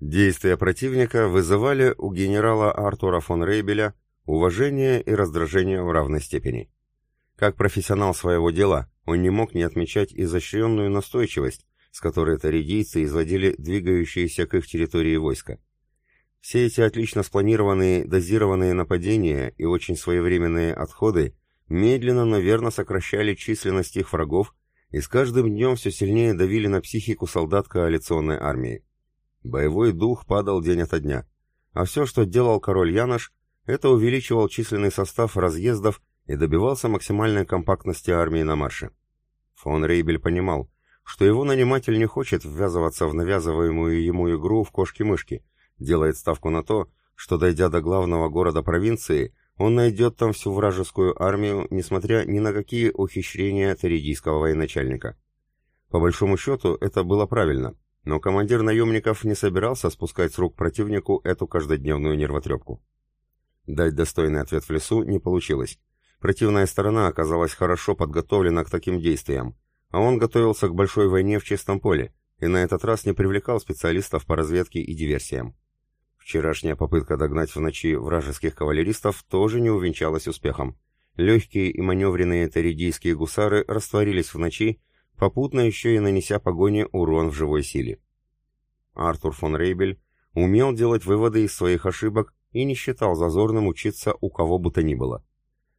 Действия противника вызывали у генерала Артура фон Рейбеля уважение и раздражение в равной степени. Как профессионал своего дела, он не мог не отмечать изощренную настойчивость, с которой таридийцы изводили двигающиеся к их территории войска. Все эти отлично спланированные, дозированные нападения и очень своевременные отходы медленно, но верно сокращали численность их врагов и с каждым днем все сильнее давили на психику солдат коалиционной армии. Боевой дух падал день ото дня, а все, что делал король Янош, это увеличивал численный состав разъездов и добивался максимальной компактности армии на марше. Фон Рейбель понимал, что его наниматель не хочет ввязываться в навязываемую ему игру в кошки-мышки, делает ставку на то, что, дойдя до главного города провинции, он найдет там всю вражескую армию, несмотря ни на какие ухищрения таридийского военачальника. По большому счету, это было правильно, но командир наемников не собирался спускать с рук противнику эту каждодневную нервотрепку. Дать достойный ответ в лесу не получилось. Противная сторона оказалась хорошо подготовлена к таким действиям, а он готовился к большой войне в чистом поле, и на этот раз не привлекал специалистов по разведке и диверсиям. Вчерашняя попытка догнать в ночи вражеских кавалеристов тоже не увенчалась успехом. Легкие и маневренные таридийские гусары растворились в ночи, попутно еще и нанеся погоне урон в живой силе. Артур фон Рейбель умел делать выводы из своих ошибок и не считал зазорным учиться у кого бы то ни было.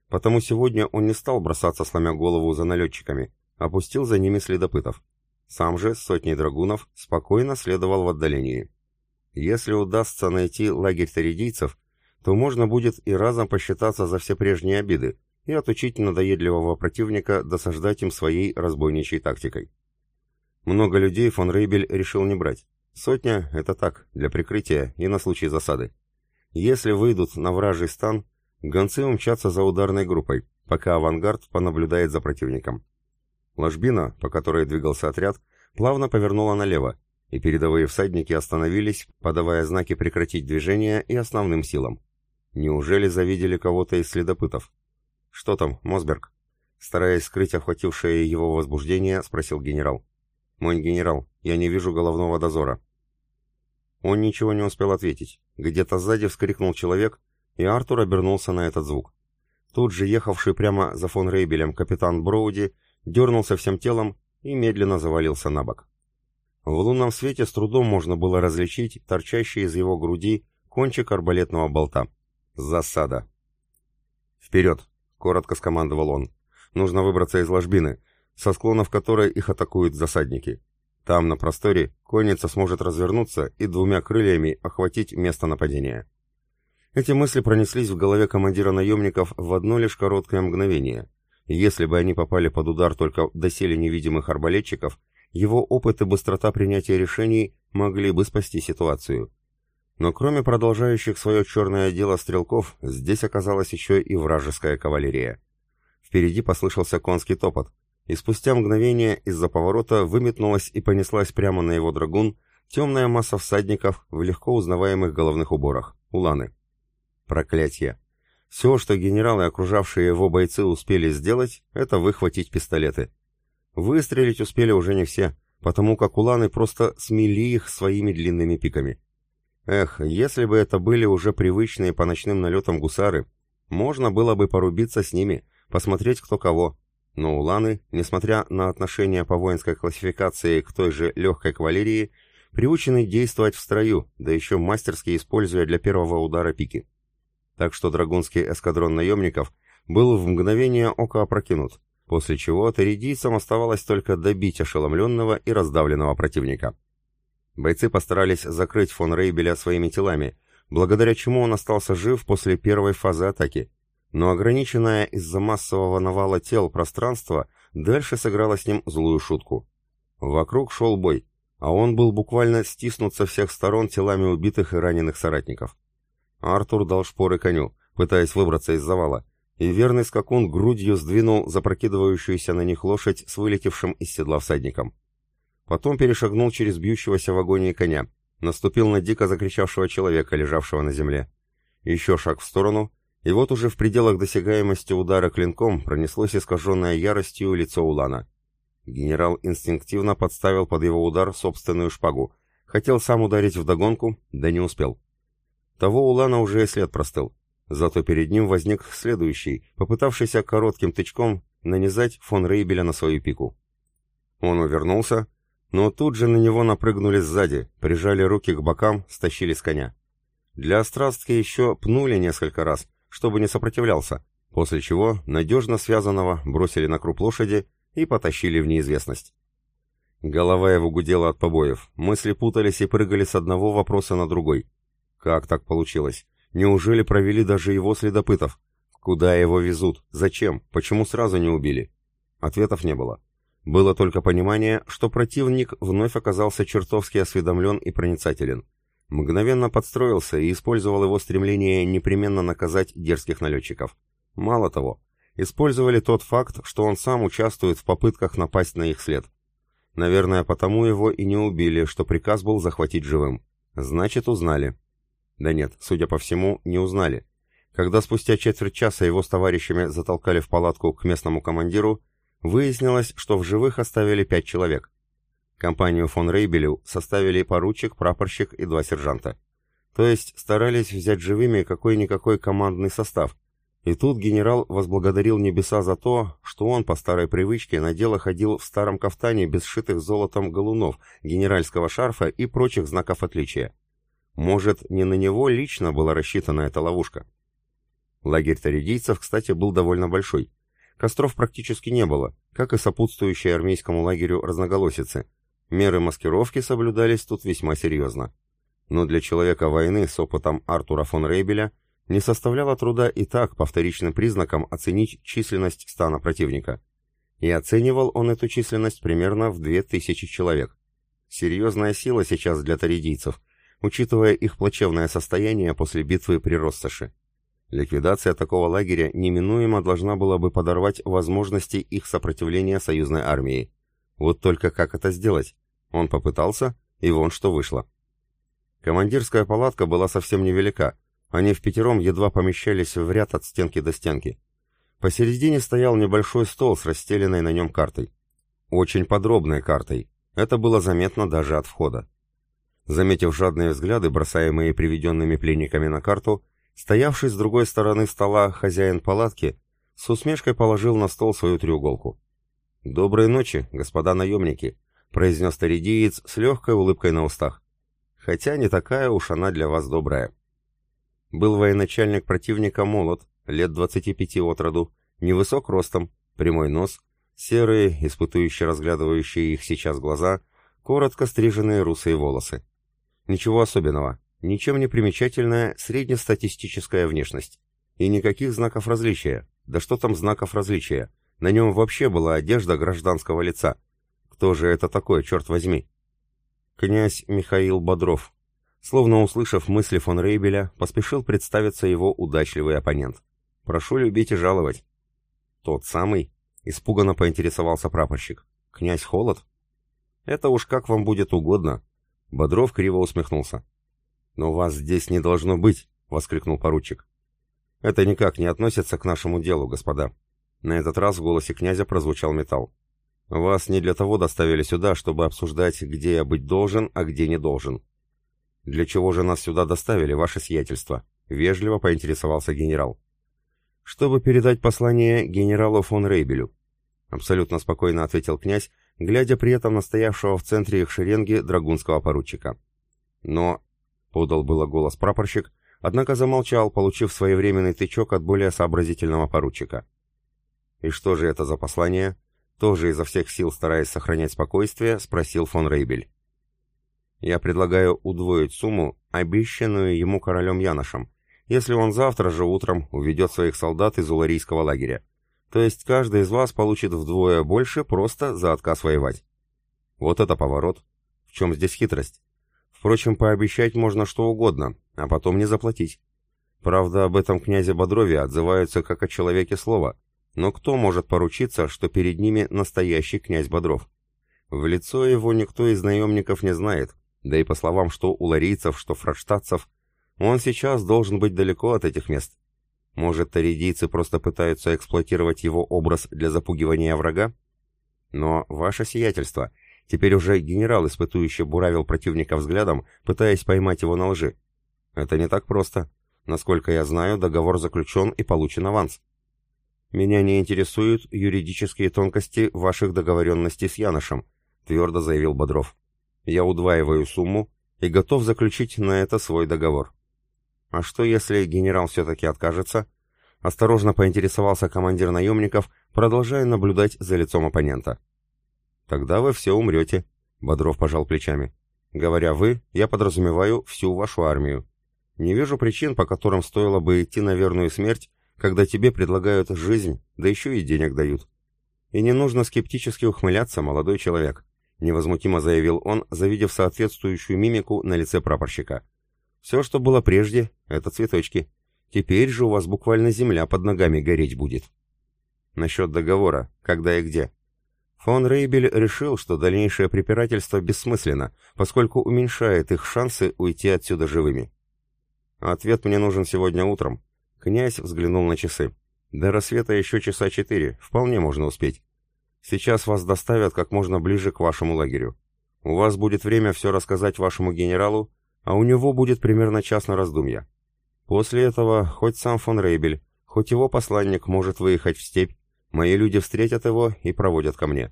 Потому сегодня он не стал бросаться, сломя голову за налетчиками, опустил за ними следопытов. Сам же с сотней драгунов спокойно следовал в отдалении. Если удастся найти лагерь таридийцев, то можно будет и разом посчитаться за все прежние обиды и отучить надоедливого противника досаждать им своей разбойничьей тактикой. Много людей фон Рейбель решил не брать. Сотня — это так, для прикрытия и на случай засады. Если выйдут на вражий стан, гонцы умчатся за ударной группой, пока авангард понаблюдает за противником. Ложбина, по которой двигался отряд, плавно повернула налево, и передовые всадники остановились, подавая знаки прекратить движение и основным силам. Неужели завидели кого-то из следопытов? «Что там, Мосберг?» Стараясь скрыть охватившее его возбуждение, спросил генерал. «Мой генерал, я не вижу головного дозора». Он ничего не успел ответить. Где-то сзади вскрикнул человек, и Артур обернулся на этот звук. Тут же ехавший прямо за фон Рейбелем капитан Броуди дернулся всем телом и медленно завалился на бок. В лунном свете с трудом можно было различить торчащий из его груди кончик арбалетного болта. Засада. «Вперед!» — коротко скомандовал он. «Нужно выбраться из ложбины, со склонов которой их атакуют засадники. Там, на просторе, конница сможет развернуться и двумя крыльями охватить место нападения». Эти мысли пронеслись в голове командира наемников в одно лишь короткое мгновение. Если бы они попали под удар только доселе невидимых арбалетчиков, его опыт и быстрота принятия решений могли бы спасти ситуацию. Но кроме продолжающих свое черное дело стрелков, здесь оказалась еще и вражеская кавалерия. Впереди послышался конский топот, и спустя мгновение из-за поворота выметнулась и понеслась прямо на его драгун темная масса всадников в легко узнаваемых головных уборах, уланы. Проклятье! Все, что генералы окружавшие его бойцы успели сделать, это выхватить пистолеты. Выстрелить успели уже не все, потому как уланы просто смели их своими длинными пиками. Эх, если бы это были уже привычные по ночным налетам гусары, можно было бы порубиться с ними, посмотреть кто кого. Но уланы, несмотря на отношение по воинской классификации к той же легкой кавалерии, приучены действовать в строю, да еще мастерски используя для первого удара пики так что драгунский эскадрон наемников был в мгновение ока опрокинут, после чего таридийцам оставалось только добить ошеломленного и раздавленного противника. Бойцы постарались закрыть фон Рейбеля своими телами, благодаря чему он остался жив после первой фазы атаки, но ограниченное из-за массового навала тел пространство дальше сыграло с ним злую шутку. Вокруг шел бой, а он был буквально стиснут со всех сторон телами убитых и раненых соратников. Артур дал шпоры коню, пытаясь выбраться из завала, и верный скакун грудью сдвинул запрокидывающуюся на них лошадь с вылетевшим из седла всадником. Потом перешагнул через бьющегося в агонии коня, наступил на дико закричавшего человека, лежавшего на земле. Еще шаг в сторону, и вот уже в пределах досягаемости удара клинком пронеслось искаженное яростью лицо Улана. Генерал инстинктивно подставил под его удар собственную шпагу, Хотел сам ударить вдогонку, да не успел. Того Улана уже и след простыл. Зато перед ним возник следующий, попытавшийся коротким тычком нанизать фон Рейбеля на свою пику. Он увернулся, но тут же на него напрыгнули сзади, прижали руки к бокам, стащили с коня. Для острастки еще пнули несколько раз, чтобы не сопротивлялся, после чего надежно связанного бросили на круп лошади и потащили в неизвестность. Голова его гудела от побоев, мысли путались и прыгали с одного вопроса на другой. Как так получилось? Неужели провели даже его следопытов? Куда его везут? Зачем? Почему сразу не убили? Ответов не было. Было только понимание, что противник вновь оказался чертовски осведомлен и проницателен. Мгновенно подстроился и использовал его стремление непременно наказать дерзких налетчиков. Мало того, использовали тот факт, что он сам участвует в попытках напасть на их след. Наверное, потому его и не убили, что приказ был захватить живым. Значит, узнали. Да нет, судя по всему, не узнали. Когда спустя четверть часа его с товарищами затолкали в палатку к местному командиру, выяснилось, что в живых оставили пять человек. Компанию фон Рейбелю составили поручик, прапорщик и два сержанта. То есть старались взять живыми какой-никакой командный состав, и тут генерал возблагодарил небеса за то, что он по старой привычке на дело ходил в старом кафтане без сшитых золотом галунов, генеральского шарфа и прочих знаков отличия. Может, не на него лично была рассчитана эта ловушка. Лагерь таридийцев, кстати, был довольно большой. Костров практически не было, как и сопутствующие армейскому лагерю разноголосицы. Меры маскировки соблюдались тут весьма серьезно. Но для человека войны с опытом Артура фон Рейбеля – не составляло труда и так по вторичным признакам оценить численность стана противника. И оценивал он эту численность примерно в 2000 человек. Серьезная сила сейчас для таридийцев, учитывая их плачевное состояние после битвы при Россоши. Ликвидация такого лагеря неминуемо должна была бы подорвать возможности их сопротивления союзной армии. Вот только как это сделать? Он попытался, и вон что вышло. Командирская палатка была совсем невелика, они в пятером едва помещались в ряд от стенки до стенки. Посередине стоял небольшой стол с расстеленной на нем картой. Очень подробной картой. Это было заметно даже от входа. Заметив жадные взгляды, бросаемые приведенными пленниками на карту, стоявший с другой стороны стола хозяин палатки с усмешкой положил на стол свою треуголку. «Доброй ночи, господа наемники», — произнес таридиец с легкой улыбкой на устах. «Хотя не такая уж она для вас добрая». Был военачальник противника молод, лет 25 от роду, невысок ростом, прямой нос, серые, испытующие разглядывающие их сейчас глаза, коротко стриженные русые волосы. Ничего особенного, ничем не примечательная среднестатистическая внешность. И никаких знаков различия. Да что там знаков различия? На нем вообще была одежда гражданского лица. Кто же это такой, черт возьми? Князь Михаил Бодров, Словно услышав мысли фон Рейбеля, поспешил представиться его удачливый оппонент. «Прошу любить и жаловать». «Тот самый?» — испуганно поинтересовался прапорщик. «Князь Холод?» «Это уж как вам будет угодно». Бодров криво усмехнулся. «Но вас здесь не должно быть!» — воскликнул поручик. «Это никак не относится к нашему делу, господа». На этот раз в голосе князя прозвучал металл. «Вас не для того доставили сюда, чтобы обсуждать, где я быть должен, а где не должен. «Для чего же нас сюда доставили, ваше сиятельство?» — вежливо поинтересовался генерал. «Чтобы передать послание генералу фон Рейбелю», — абсолютно спокойно ответил князь, глядя при этом на стоявшего в центре их шеренги драгунского поручика. «Но...» — подал было голос прапорщик, однако замолчал, получив своевременный тычок от более сообразительного поручика. «И что же это за послание?» Тоже изо всех сил стараясь сохранять спокойствие, спросил фон Рейбель. Я предлагаю удвоить сумму, обещанную ему королем Яношем, если он завтра же утром уведет своих солдат из Уларийского лагеря. То есть каждый из вас получит вдвое больше просто за отказ воевать. Вот это поворот. В чем здесь хитрость? Впрочем, пообещать можно что угодно, а потом не заплатить. Правда, об этом князе Бодрове отзываются как о человеке слова, но кто может поручиться, что перед ними настоящий князь Бодров? В лицо его никто из наемников не знает, да и по словам что уларийцев, что фрадштадцев, он сейчас должен быть далеко от этих мест. Может, таридийцы просто пытаются эксплуатировать его образ для запугивания врага? Но, ваше сиятельство, Теперь уже генерал, испытующий, буравил противника взглядом, пытаясь поймать его на лжи. Это не так просто. Насколько я знаю, договор заключен и получен аванс. Меня не интересуют юридические тонкости ваших договоренностей с Яношем, твердо заявил Бодров. Я удваиваю сумму и готов заключить на это свой договор. А что, если генерал все-таки откажется? Осторожно поинтересовался командир наемников, продолжая наблюдать за лицом оппонента. «Тогда вы все умрете», — Бодров пожал плечами. «Говоря «вы», я подразумеваю всю вашу армию. Не вижу причин, по которым стоило бы идти на верную смерть, когда тебе предлагают жизнь, да еще и денег дают. И не нужно скептически ухмыляться, молодой человек», — невозмутимо заявил он, завидев соответствующую мимику на лице прапорщика. «Все, что было прежде, — это цветочки. Теперь же у вас буквально земля под ногами гореть будет». Насчет договора, когда и где. Фон Рейбель решил, что дальнейшее препирательство бессмысленно, поскольку уменьшает их шансы уйти отсюда живыми. Ответ мне нужен сегодня утром. Князь взглянул на часы. До рассвета еще часа четыре, вполне можно успеть. Сейчас вас доставят как можно ближе к вашему лагерю. У вас будет время все рассказать вашему генералу, а у него будет примерно час на раздумья. После этого хоть сам фон Рейбель, хоть его посланник может выехать в степь, Мои люди встретят его и проводят ко мне.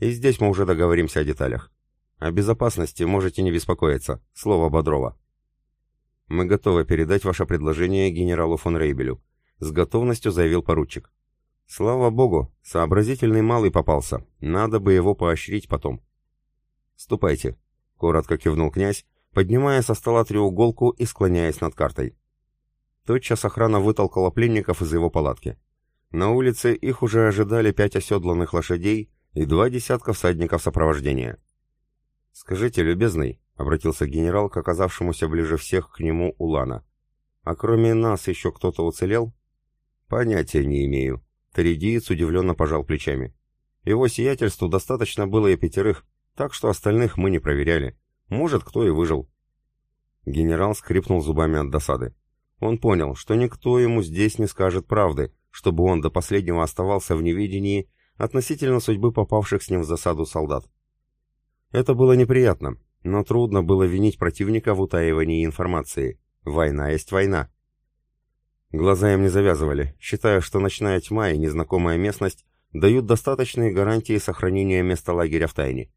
И здесь мы уже договоримся о деталях. О безопасности можете не беспокоиться. Слово Бодрова. Мы готовы передать ваше предложение генералу фон Рейбелю. С готовностью заявил поручик. Слава богу, сообразительный малый попался. Надо бы его поощрить потом. Ступайте. Коротко кивнул князь, поднимая со стола треуголку и склоняясь над картой. Тотчас охрана вытолкала пленников из его палатки. На улице их уже ожидали пять оседланных лошадей и два десятка всадников сопровождения. «Скажите, любезный», — обратился генерал к оказавшемуся ближе всех к нему Улана, «а кроме нас еще кто-то уцелел?» «Понятия не имею», — Таридиец удивленно пожал плечами. «Его сиятельству достаточно было и пятерых, так что остальных мы не проверяли. Может, кто и выжил». Генерал скрипнул зубами от досады. Он понял, что никто ему здесь не скажет правды, чтобы он до последнего оставался в неведении относительно судьбы попавших с ним в засаду солдат. Это было неприятно, но трудно было винить противника в утаивании информации. Война есть война. Глаза им не завязывали, считая, что ночная тьма и незнакомая местность дают достаточные гарантии сохранения места лагеря в тайне.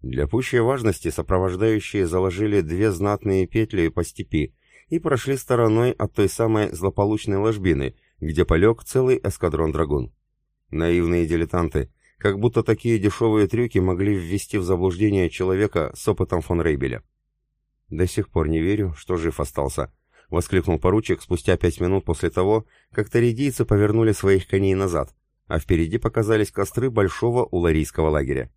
Для пущей важности сопровождающие заложили две знатные петли по степи и прошли стороной от той самой злополучной ложбины, где полег целый эскадрон «Драгун». Наивные дилетанты, как будто такие дешевые трюки могли ввести в заблуждение человека с опытом фон Рейбеля. «До сих пор не верю, что жив остался», — воскликнул поручик спустя пять минут после того, как таридийцы повернули своих коней назад, а впереди показались костры большого уларийского лагеря.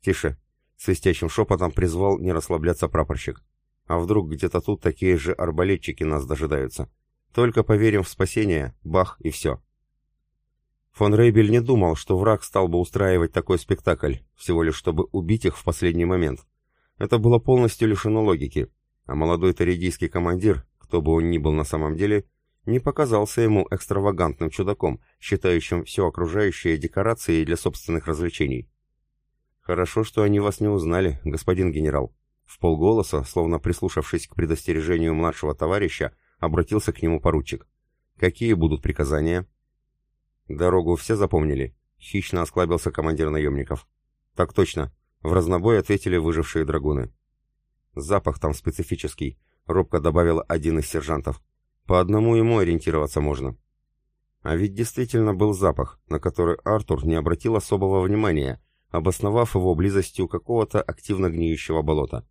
«Тише», — свистящим шепотом призвал не расслабляться прапорщик. «А вдруг где-то тут такие же арбалетчики нас дожидаются?» Только поверим в спасение, бах, и все. Фон Рейбель не думал, что враг стал бы устраивать такой спектакль, всего лишь чтобы убить их в последний момент. Это было полностью лишено логики, а молодой таридийский командир, кто бы он ни был на самом деле, не показался ему экстравагантным чудаком, считающим все окружающее декорацией для собственных развлечений. «Хорошо, что они вас не узнали, господин генерал», — в полголоса, словно прислушавшись к предостережению младшего товарища, обратился к нему поручик. «Какие будут приказания?» «Дорогу все запомнили?» — хищно осклабился командир наемников. «Так точно», — в разнобой ответили выжившие драгуны. «Запах там специфический», — робко добавил один из сержантов. «По одному ему ориентироваться можно». А ведь действительно был запах, на который Артур не обратил особого внимания, обосновав его близостью какого-то активно гниющего болота.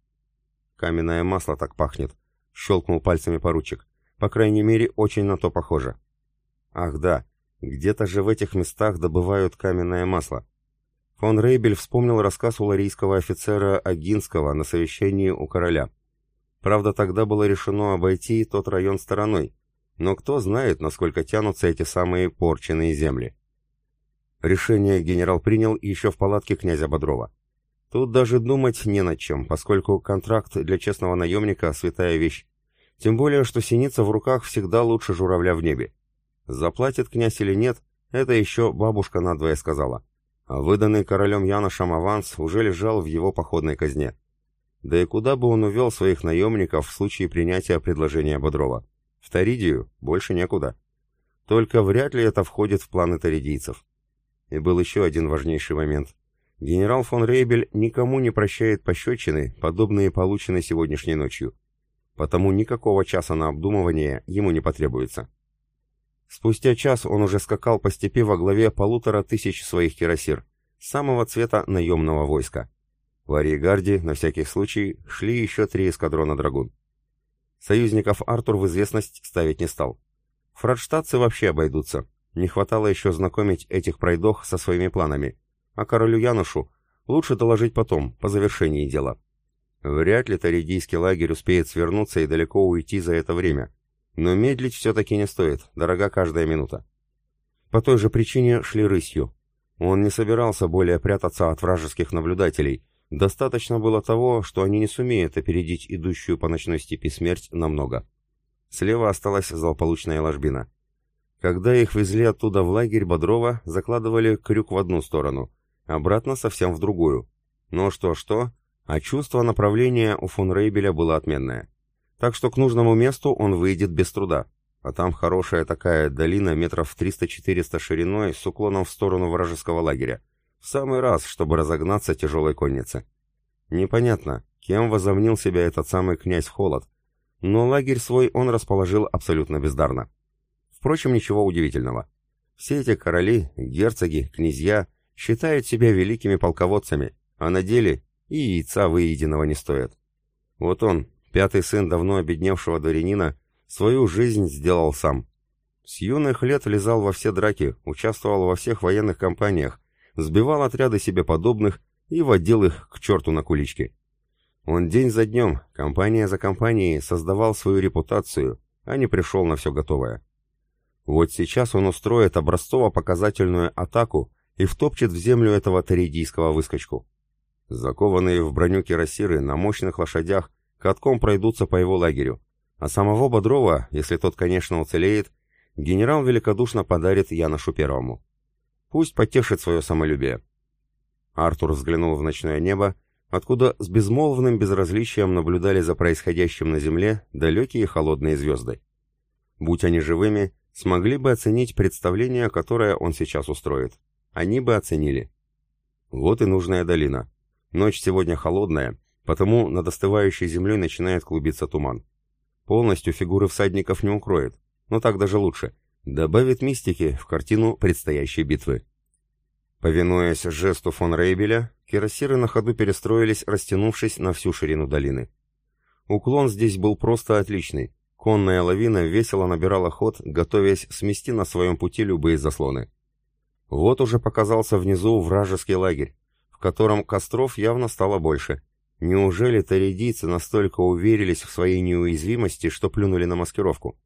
«Каменное масло так пахнет», — щелкнул пальцами поручик. По крайней мере, очень на то похоже. Ах да, где-то же в этих местах добывают каменное масло. Фон Рейбель вспомнил рассказ уларийского офицера Агинского на совещании у короля. Правда, тогда было решено обойти тот район стороной, но кто знает, насколько тянутся эти самые порченные земли. Решение генерал принял еще в палатке князя Бодрова. Тут даже думать не над чем, поскольку контракт для честного наемника – святая вещь. Тем более, что синица в руках всегда лучше журавля в небе. Заплатит князь или нет, это еще бабушка надвое сказала. а выданный королем Яношем аванс уже лежал в его походной казне. Да и куда бы он увел своих наемников в случае принятия предложения Бодрова? В Таридию больше некуда. Только вряд ли это входит в планы таридийцев. И был еще один важнейший момент. Генерал фон Рейбель никому не прощает пощечины, подобные полученной сегодняшней ночью. Потому никакого часа на обдумывание ему не потребуется. Спустя час он уже скакал по степи во главе полутора тысяч своих кирасир, самого цвета наемного войска. В Ариегарде, на всякий случай, шли еще три эскадрона драгун. Союзников Артур в известность ставить не стал. Фрадштадтцы вообще обойдутся. Не хватало еще знакомить этих пройдох со своими планами. А королю Янушу лучше доложить потом, по завершении дела. Вряд ли Таридийский лагерь успеет свернуться и далеко уйти за это время. Но медлить все-таки не стоит, дорога каждая минута. По той же причине шли рысью. Он не собирался более прятаться от вражеских наблюдателей, Достаточно было того, что они не сумеют опередить идущую по ночной степи смерть намного. Слева осталась злополучная ложбина. Когда их везли оттуда в лагерь Бодрова, закладывали крюк в одну сторону, обратно совсем в другую. Но что-что, а чувство направления у фон Рейбеля было отменное. Так что к нужному месту он выйдет без труда, а там хорошая такая долина метров 300-400 шириной с уклоном в сторону вражеского лагеря. В самый раз, чтобы разогнаться тяжелой коннице. Непонятно, кем возомнил себя этот самый князь Холод, но лагерь свой он расположил абсолютно бездарно. Впрочем, ничего удивительного. Все эти короли, герцоги, князья считают себя великими полководцами, а на деле и яйца выеденного не стоят. Вот он, пятый сын давно обедневшего дворянина, свою жизнь сделал сам. С юных лет влезал во все драки, участвовал во всех военных кампаниях, сбивал отряды себе подобных и водил их к черту на кулички. Он день за днем, компания за компанией создавал свою репутацию, а не пришел на все готовое. Вот сейчас он устроит образцово-показательную атаку и втопчет в землю этого таридийского выскочку. Закованные в броню кирасиры на мощных лошадях катком пройдутся по его лагерю, а самого Бодрова, если тот, конечно, уцелеет, генерал великодушно подарит Яношу Первому. Пусть потешит свое самолюбие. Артур взглянул в ночное небо, откуда с безмолвным безразличием наблюдали за происходящим на земле далекие холодные звезды. Будь они живыми, смогли бы оценить представление, которое он сейчас устроит. Они бы оценили. Вот и нужная долина. Ночь сегодня холодная, потому над остывающей землей начинает клубиться туман. Полностью фигуры всадников не укроет, но так даже лучше добавит мистики в картину предстоящей битвы. Повинуясь жесту фон Рейбеля, кирасиры на ходу перестроились, растянувшись на всю ширину долины. Уклон здесь был просто отличный. Конная лавина весело набирала ход, готовясь смести на своем пути любые заслоны. Вот уже показался внизу вражеский лагерь, котором костров явно стало больше. Неужели таридийцы настолько уверились в своей неуязвимости, что плюнули на маскировку?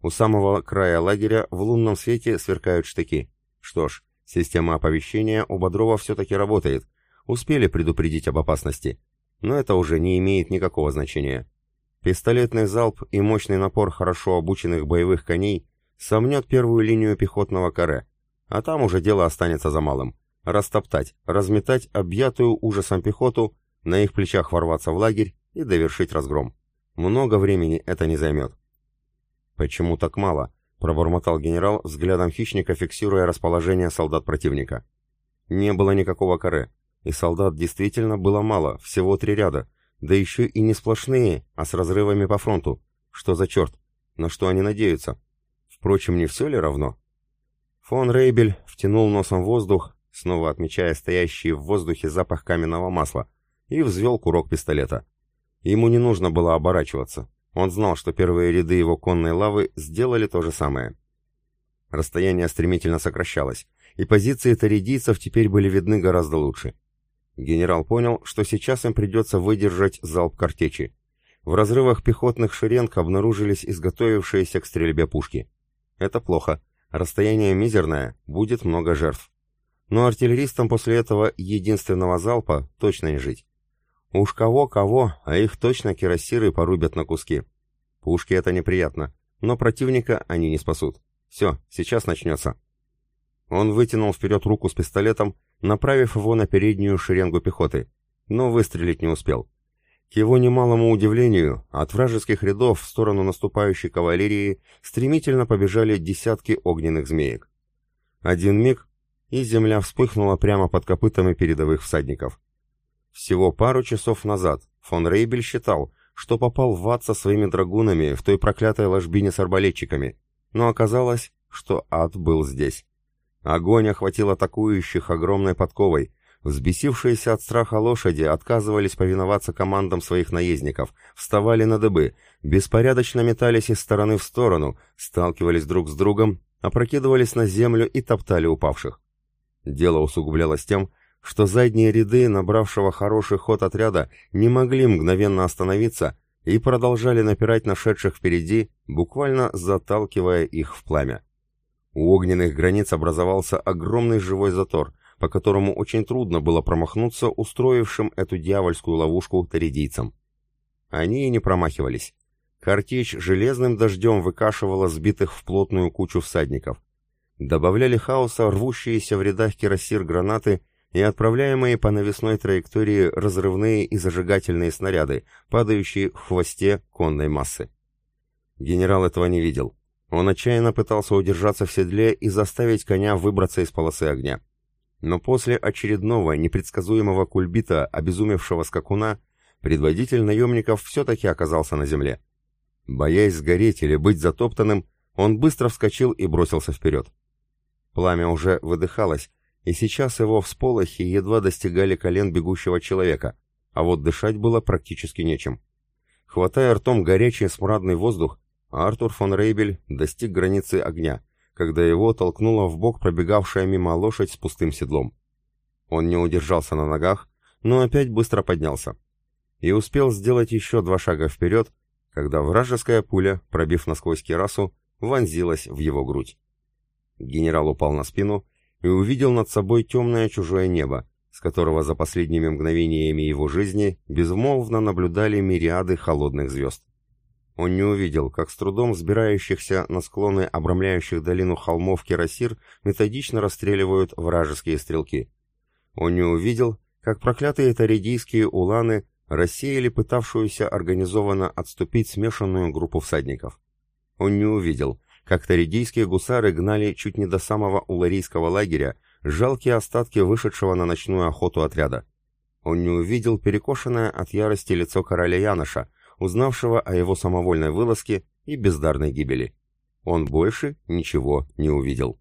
У самого края лагеря в лунном свете сверкают штыки. Что ж, система оповещения у Бодрова все-таки работает. Успели предупредить об опасности. Но это уже не имеет никакого значения. Пистолетный залп и мощный напор хорошо обученных боевых коней сомнет первую линию пехотного каре, а там уже дело останется за малым. Растоптать, разметать объятую ужасом пехоту, на их плечах ворваться в лагерь и довершить разгром. Много времени это не займет. «Почему так мало?» — пробормотал генерал, взглядом хищника фиксируя расположение солдат противника. Не было никакого каре, и солдат действительно было мало, всего три ряда, да еще и не сплошные, а с разрывами по фронту. Что за черт? На что они надеются? Впрочем, не все ли равно? Фон Рейбель втянул носом воздух, снова отмечая стоящий в воздухе запах каменного масла, и взвел курок пистолета. Ему не нужно было оборачиваться. Он знал, что первые ряды его конной лавы сделали то же самое. Расстояние стремительно сокращалось, и позиции таридийцев теперь были видны гораздо лучше. Генерал понял, что сейчас им придется выдержать залп картечи. В разрывах пехотных шеренг обнаружились изготовившиеся к стрельбе пушки. Это плохо. Расстояние мизерное, будет много жертв. Но артиллеристам после этого единственного залпа точно не жить. Уж кого-кого, а их точно кирасиры порубят на куски. Пушки это неприятно, но противника они не спасут. Все, сейчас начнется. Он вытянул вперед руку с пистолетом, направив его на переднюю шеренгу пехоты, но выстрелить не успел. К его немалому удивлению, от вражеских рядов в сторону наступающей кавалерии стремительно побежали десятки огненных змеек. Один миг, и земля вспыхнула прямо под копытами передовых всадников. Всего пару часов назад фон Рейбель считал, что попал в ад со своими драгунами в той проклятой ложбине с арбалетчиками, но оказалось, что ад был здесь. Огонь охватил атакующих огромной подковой. Взбесившиеся от страха лошади отказывались повиноваться командам своих наездников, вставали на дыбы, беспорядочно метались из стороны в сторону, сталкивались друг с другом, опрокидывались на землю и топтали упавших. Дело усугублялось тем, что задние ряды набравшего хороший ход отряда не могли мгновенно остановиться и продолжали напирать нашедших впереди, буквально заталкивая их в пламя. У огненных границ образовался огромный живой затор, по которому очень трудно было промахнуться устроившим эту дьявольскую ловушку таридийцам. Они и не промахивались. Картечь железным дождем выкашивала сбитых в плотную кучу всадников. Добавляли хаоса рвущиеся в рядах кирасир гранаты и отправляемые по навесной траектории разрывные и зажигательные снаряды, падающие в хвосте конной массы. Генерал этого не видел. Он отчаянно пытался удержаться в седле и заставить коня выбраться из полосы огня. Но после очередного непредсказуемого кульбита обезумевшего скакуна, предводитель наемников все-таки оказался на земле. Боясь сгореть или быть затоптанным, он быстро вскочил и бросился вперед. Пламя уже выдыхалось, и сейчас его всполохи едва достигали колен бегущего человека, а вот дышать было практически нечем. Хватая ртом горячий смрадный воздух, Артур фон Рейбель достиг границы огня, когда его толкнула в бок пробегавшая мимо лошадь с пустым седлом. Он не удержался на ногах, но опять быстро поднялся. И успел сделать еще два шага вперед, когда вражеская пуля, пробив насквозь керасу, вонзилась в его грудь. Генерал упал на спину и увидел над собой темное чужое небо, с которого за последними мгновениями его жизни безмолвно наблюдали мириады холодных звезд. Он не увидел, как с трудом взбирающихся на склоны обрамляющих долину холмов Кирасир методично расстреливают вражеские стрелки. Он не увидел, как проклятые таридийские уланы рассеяли пытавшуюся организованно отступить смешанную группу всадников. Он не увидел, как таридийские гусары гнали чуть не до самого уларийского лагеря жалкие остатки вышедшего на ночную охоту отряда. Он не увидел перекошенное от ярости лицо короля Яноша, узнавшего о его самовольной вылазке и бездарной гибели. Он больше ничего не увидел.